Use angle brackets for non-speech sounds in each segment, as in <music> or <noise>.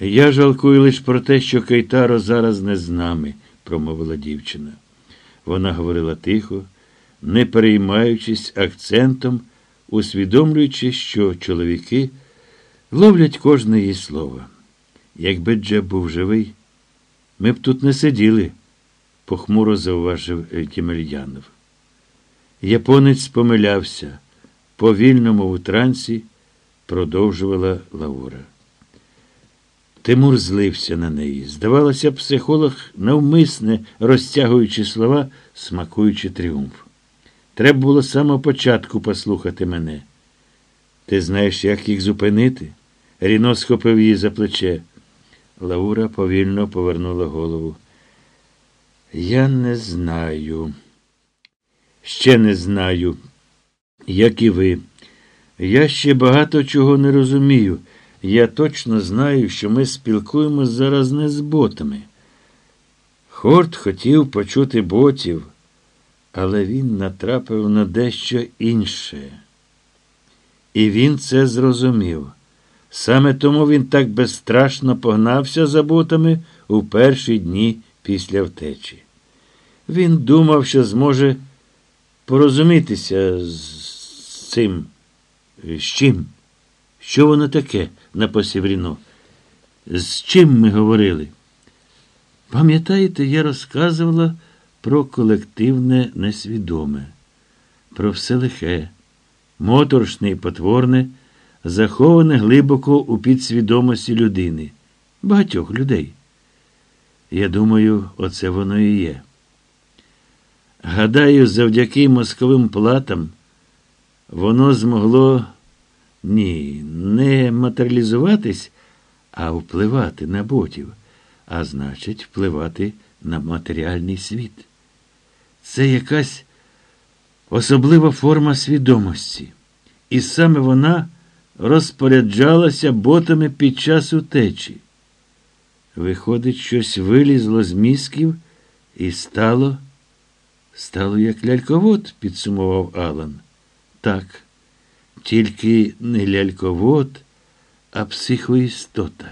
Я жалкую лише про те, що Кейтаро зараз не з нами, промовила дівчина. Вона говорила тихо, не переймаючись акцентом, усвідомлюючи, що чоловіки ловлять кожне її слово. Якби Джеб був живий, ми б тут не сиділи, похмуро зауважив Тімельянов. Японець помилявся, повільно, мов у трансі, продовжувала Лаура. Тимур злився на неї. Здавалося, психолог, навмисне розтягуючи слова, смакуючи тріумф. Треба було з самого початку послухати мене. Ти знаєш, як їх зупинити? Ріно схопив її за плече. Лаура повільно повернула голову. Я не знаю. Ще не знаю, як і ви. Я ще багато чого не розумію. Я точно знаю, що ми спілкуємося зараз не з ботами. Хорт хотів почути ботів, але він натрапив на дещо інше. І він це зрозумів. Саме тому він так безстрашно погнався за ботами у перші дні після втечі. Він думав, що зможе порозумітися з цим. З чим? Що воно таке? Напосів Ріно. З чим ми говорили? Пам'ятаєте, я розказувала про колективне несвідоме, про все лихе, моторошне і потворне, заховане глибоко у підсвідомості людини, багатьох людей. Я думаю, оце воно і є. Гадаю, завдяки мозковим платам воно змогло ні, не матеріалізуватись, а впливати на ботів, а значить, впливати на матеріальний світ. Це якась особлива форма свідомості, і саме вона розпоряджалася ботами під час утечі. Виходить, щось вилізло з мізків і стало, стало як ляльковод, підсумував Алан. Так, тільки не ляльковод, а психоістота.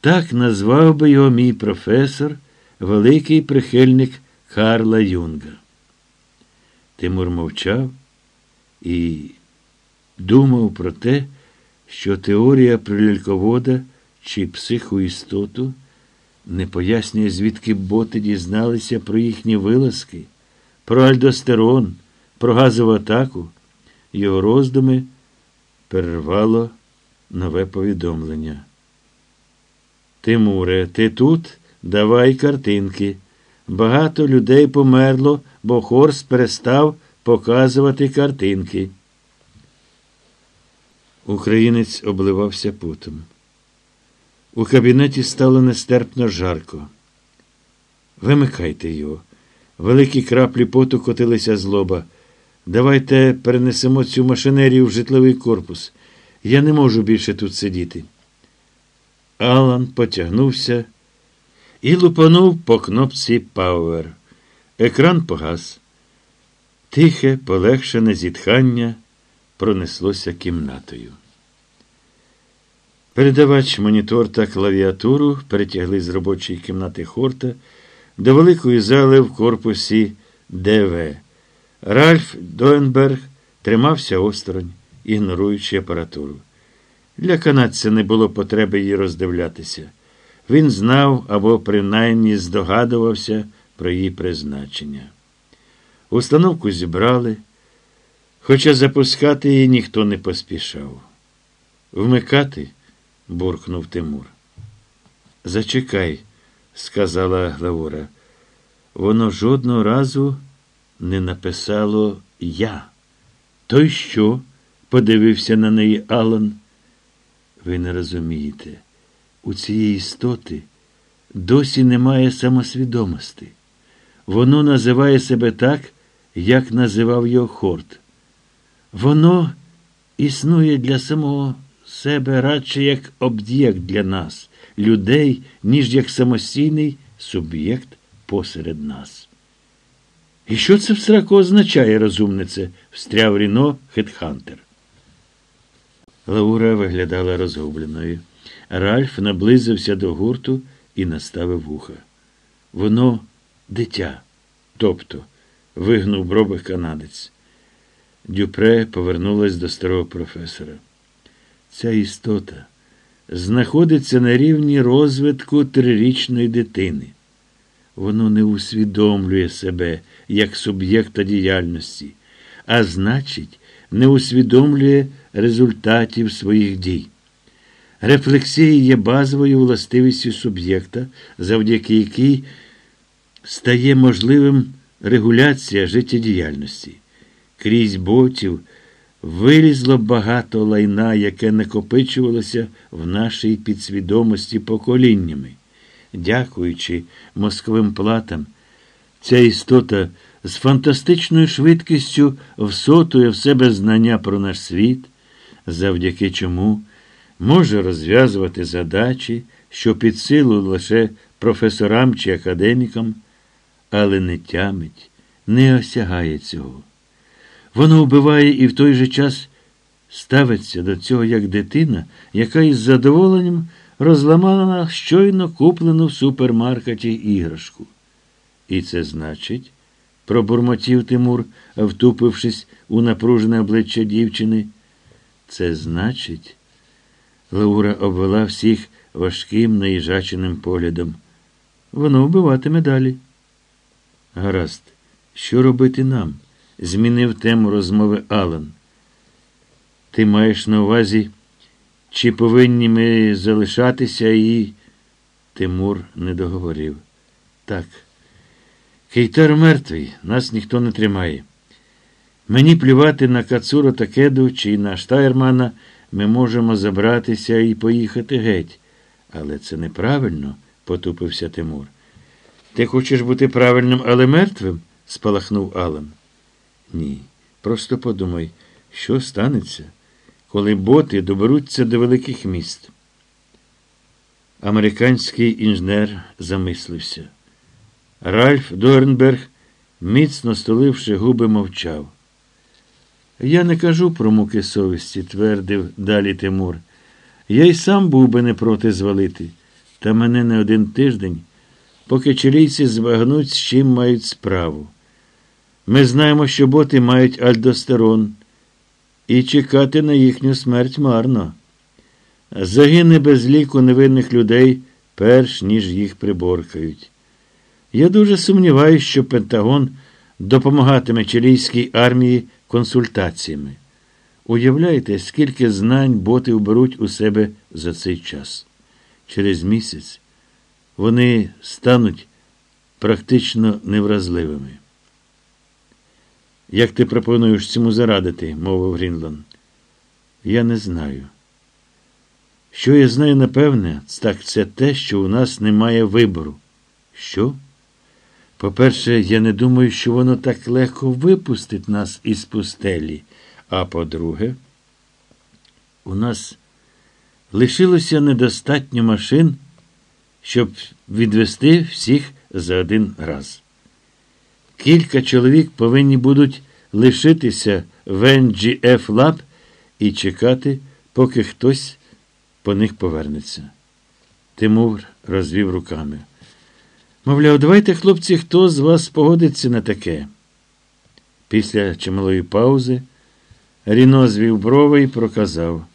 Так назвав би його мій професор, великий прихильник Карла Юнга. Тимур мовчав і думав про те, що теорія про ляльковода чи психоістоту не пояснює, звідки боти дізналися про їхні вилазки, про альдостерон, про газову атаку. Його роздуми перервало нове повідомлення. Тимуре, ти тут? Давай картинки. Багато людей померло, бо Хорс перестав показувати картинки. Українець обливався путом. У кабінеті стало нестерпно жарко. Вимикайте його. Великі краплі поту котилися з лоба. Давайте перенесемо цю машинерію в житловий корпус. Я не можу більше тут сидіти. Алан потягнувся і лупанув по кнопці Power. Екран погас. Тихе, полегшене зітхання пронеслося кімнатою. Передавач, монітор та клавіатуру перетягли з робочої кімнати Хорта до великої зали в корпусі ДВ. Ральф Доенберг тримався осторонь, ігноруючи апаратуру. Для канадця не було потреби її роздивлятися. Він знав або принаймні здогадувався про її призначення. Установку зібрали, хоча запускати її ніхто не поспішав. Вмикати? буркнув Тимур. Зачекай, сказала Главура. Воно жодного разу не написало я. То й що? подивився на неї Алан. Ви не розумієте, у цієї істоти досі немає самосвідомості. Воно називає себе так, як називав його Хорт. Воно існує для самого себе радше як об'єкт для нас, людей, ніж як самостійний суб'єкт посеред нас. І що це в сраку означає, розумнице? встряв Ріно Хетхантер. Лаура виглядала розгубленою. Ральф наблизився до гурту і наставив вуха. Воно дитя. Тобто, вигнув броби канадець. Дюпре повернулась до старого професора. Ця істота знаходиться на рівні розвитку трирічної дитини. Воно не усвідомлює себе як суб'єкта діяльності, а значить, не усвідомлює результатів своїх дій. Рефлексія є базовою властивістю суб'єкта, завдяки якій стає можливим регуляція життєдіяльності. Крізь ботів вилізло багато лайна, яке накопичувалося в нашій підсвідомості поколіннями. Дякуючи московим платам, ця істота з фантастичною швидкістю всотує в себе знання про наш світ, завдяки чому може розв'язувати задачі, що під силу лише професорам чи академікам, але не тямить, не осягає цього. Воно вбиває і в той же час ставиться до цього як дитина, яка із задоволенням розламала щойно куплену в супермаркеті іграшку. І це значить, пробурмотів Тимур, втупившись у напружене обличчя дівчини. Це значить, Лаура обвела всіх важким наїжаченим поглядом. Воно вбиватиме далі. Гаразд, що робити нам? змінив тему розмови Алан. Ти маєш на увазі, чи повинні ми залишатися і. Тимур не договорив. Так. Кейтар мертвий, нас ніхто не тримає. Мені плювати на Кацуро та Кеду чи на Штайрмана ми можемо забратися і поїхати геть. Але це неправильно, потупився Тимур. Ти хочеш бути правильним, але мертвим? спалахнув Алан. Ні. Просто подумай, що станеться, коли боти доберуться до великих міст. Американський інженер замислився. Ральф Дорнберг, міцно столивши губи, мовчав. Я не кажу про муки совісті, твердив далі Тимур. Я й сам був би не проти звалити, та мене не один тиждень, поки чилійці збагнуть, з чим мають справу. Ми знаємо, що боти мають альдостерон, і чекати на їхню смерть марно. Загине без ліку невинних людей, перш ніж їх приборкають. Я дуже сумніваюся, що Пентагон допомагатиме чилійській армії консультаціями. Уявляєте, скільки знань боти вберуть у себе за цей час. Через місяць вони стануть практично невразливими. Як ти пропонуєш цьому зарадити, мовив Грінланд. Я не знаю. Що я знаю, напевне, так це те, що у нас немає вибору. Що? По-перше, я не думаю, що воно так легко випустить нас із пустелі. А по-друге, у нас лишилося недостатньо машин, щоб відвести всіх за один раз. Кілька чоловік повинні будуть лишитися в NGF Lab і чекати, поки хтось по них повернеться. Тимур розвів руками. Мовляв, давайте, хлопці, хто з вас погодиться на таке. Після чималої паузи Ріно звів брови і проказав.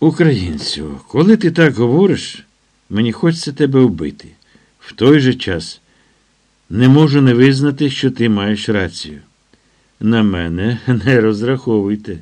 Українцю, коли ти так говориш, мені хочеться тебе вбити. В той же час не можу не визнати, що ти маєш рацію. На мене <laughs> не розраховуйте.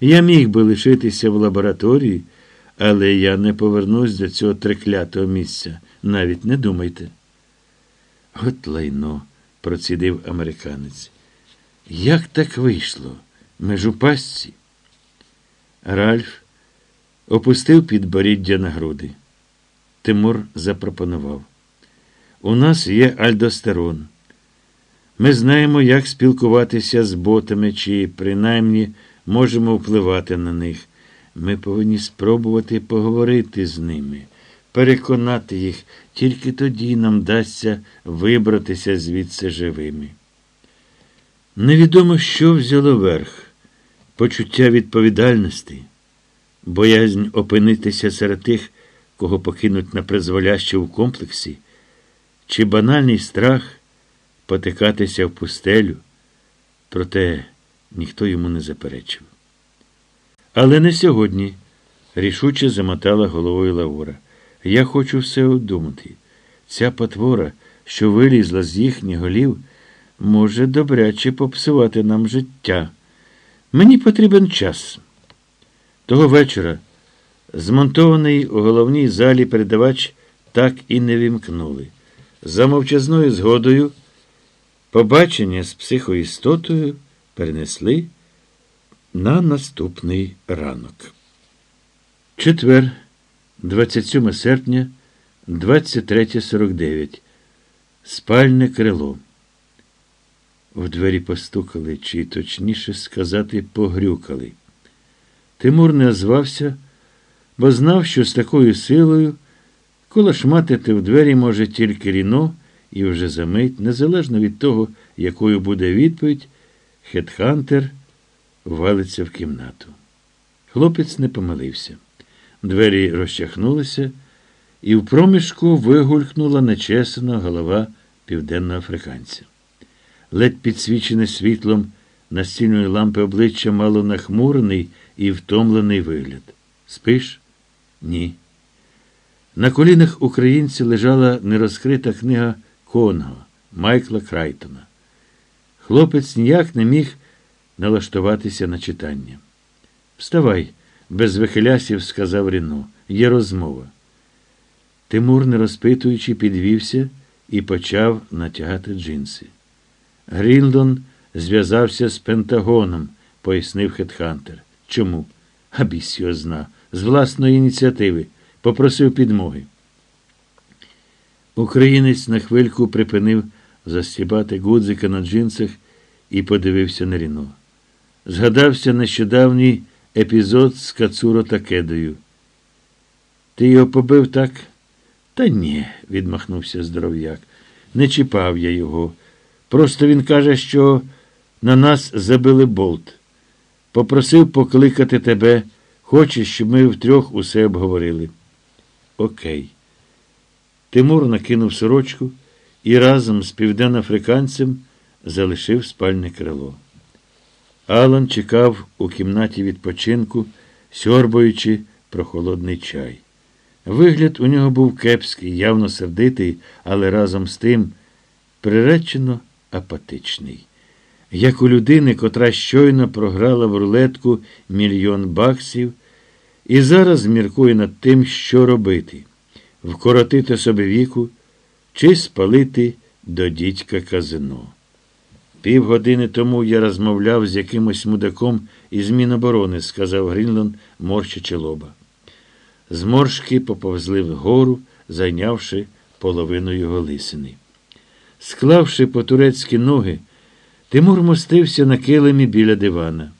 Я міг би лишитися в лабораторії, але я не повернусь до цього треклятого місця. Навіть не думайте. От лайно, процідив американець. Як так вийшло? Ми ж у пастці? Ральф опустив підборіддя на груди. Тимур запропонував. У нас є альдостерон. Ми знаємо, як спілкуватися з ботами, чи принаймні можемо впливати на них. Ми повинні спробувати поговорити з ними, переконати їх, тільки тоді нам дасться вибратися звідси живими. Невідомо, що взяло верх, почуття відповідальності. Боязнь опинитися серед тих, кого покинуть на призволяще в комплексі, чи банальний страх потикатися в пустелю, проте ніхто йому не заперечив. Але не сьогодні, рішуче замотала головою Лаура. Я хочу все обдумати. Ця потвора, що вилізла з їхніх голів, може добряче попсувати нам життя. Мені потрібен час. Того вечора змонтований у головній залі передавач так і не вімкнули. За мовчазною згодою побачення з психоістотою перенесли на наступний ранок. Четвер, 27 серпня, 23.49. Спальне крило. В двері постукали, чи точніше сказати, погрюкали. Тимур не озвався, бо знав, що з такою силою колошматити в двері може тільки Ріно, і вже за мить, незалежно від того, якою буде відповідь, Хетхантер валиться в кімнату. Хлопець не помилився. Двері розчахнулися, і в проміжку вигулькнула нечесана голова південноафриканця. Ледь підсвічене світлом настільної лампи обличчя мало нахмурений і втомлений вигляд. Спиш? Ні. На колінах українця лежала нерозкрита книга Конго Майкла Крайтона. Хлопець ніяк не міг налаштуватися на читання. Вставай, без вихилясів, сказав Ріно. Є розмова. Тимур, не розпитуючи, підвівся і почав натягати джинси. Грінлон зв'язався з Пентагоном, пояснив Хетхантер. Чому? А біс його зна. З власної ініціативи. Попросив підмоги. Українець на хвильку припинив застібати гудзика на джинсах і подивився на Ріно. Згадався нещодавній епізод з Кацуро Такедою. Ти його побив так? Та ні, відмахнувся здоров'як. Не чіпав я його. Просто він каже, що на нас забили болт. Попросив покликати тебе, хоче, щоб ми втрьох усе обговорили. Окей. Тимур накинув сорочку і разом з південноафриканцем залишив спальне крило. Алан чекав у кімнаті відпочинку, сьорбуючи прохолодний чай. Вигляд у нього був кепський, явно сердитий, але разом з тим приречено апатичний. Як у людини, котра щойно програла в рулетку мільйон баксів, і зараз міркує над тим, що робити вкоротити собі віку чи спалити до дідька казино. Півгодини тому я розмовляв з якимось мудаком із Міноборони, сказав Грінланд, морщачи лоба. Зморшки поповзли вгору, зайнявши половину його лисини. Склавши по турецькі ноги, Тимур мостився на килимі біля дивана.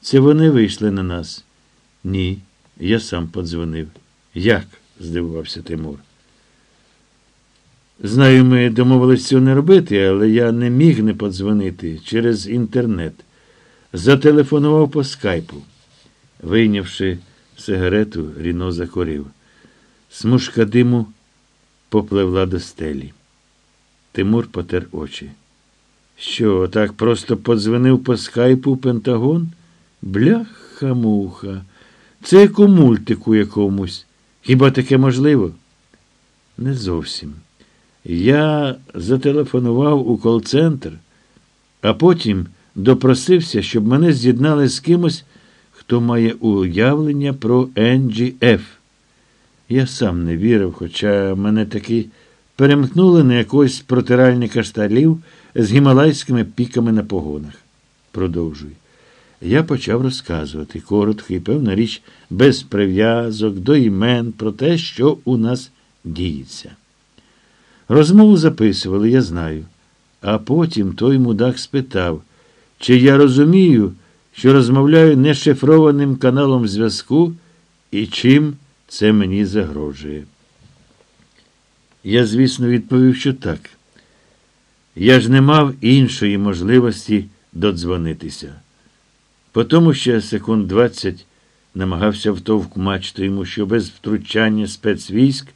Це вони вийшли на нас. Ні, я сам подзвонив. Як? здивувався Тимур. Знаю, ми домовились цього не робити, але я не міг не подзвонити через інтернет. Зателефонував по скайпу. Вийнявши сигарету, Ріно закурив. Смужка диму попливла до стелі. Тимур потер очі. Що, так просто подзвонив по скайпу Пентагон? Бляха-муха. Це як у якомусь. Хіба таке можливо? Не зовсім. Я зателефонував у кол-центр, а потім допросився, щоб мене з'єднали з кимось, хто має уявлення про NGF. Я сам не вірив, хоча мене таки перемкнули на якогось протиральника шталів з гімалайськими піками на погонах. Продовжуй. Я почав розказувати коротко і певна річ, без прив'язок до імен про те, що у нас діється. Розмову записували, я знаю. А потім той мудак спитав, чи я розумію, що розмовляю нешифрованим каналом зв'язку і чим це мені загрожує. Я, звісно, відповів, що так. Я ж не мав іншої можливості додзвонитися. Потому ще секунд двадцять намагався втовкмачити йому, що без втручання спецвійськ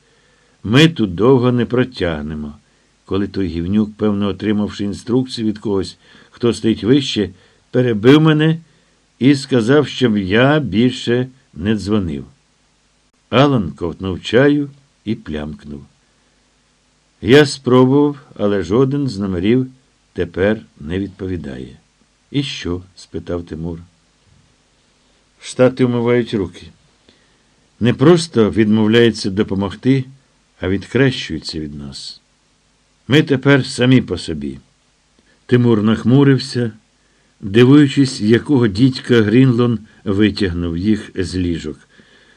ми тут довго не протягнемо. Коли той гівнюк, певно, отримавши інструкцію від когось, хто стоїть вище, перебив мене і сказав, щоб я більше не дзвонив. Алан ковтнув чаю і плямкнув. Я спробував, але жоден з номерів тепер не відповідає. І що? спитав Тимур. Штати вмивають руки. Не просто відмовляються допомогти, а відхрещуються від нас. Ми тепер самі по собі. Тимур нахмурився, дивуючись, якого дідька Грінлон витягнув їх з ліжок,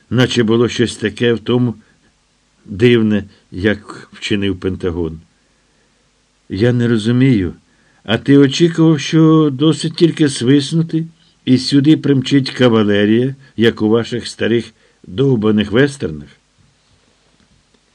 наче було щось таке в тому дивне, як вчинив Пентагон. Я не розумію, а ти очікував, що досить тільки свиснути, і сюди примчить кавалерія, як у ваших старих довбаних вестернах?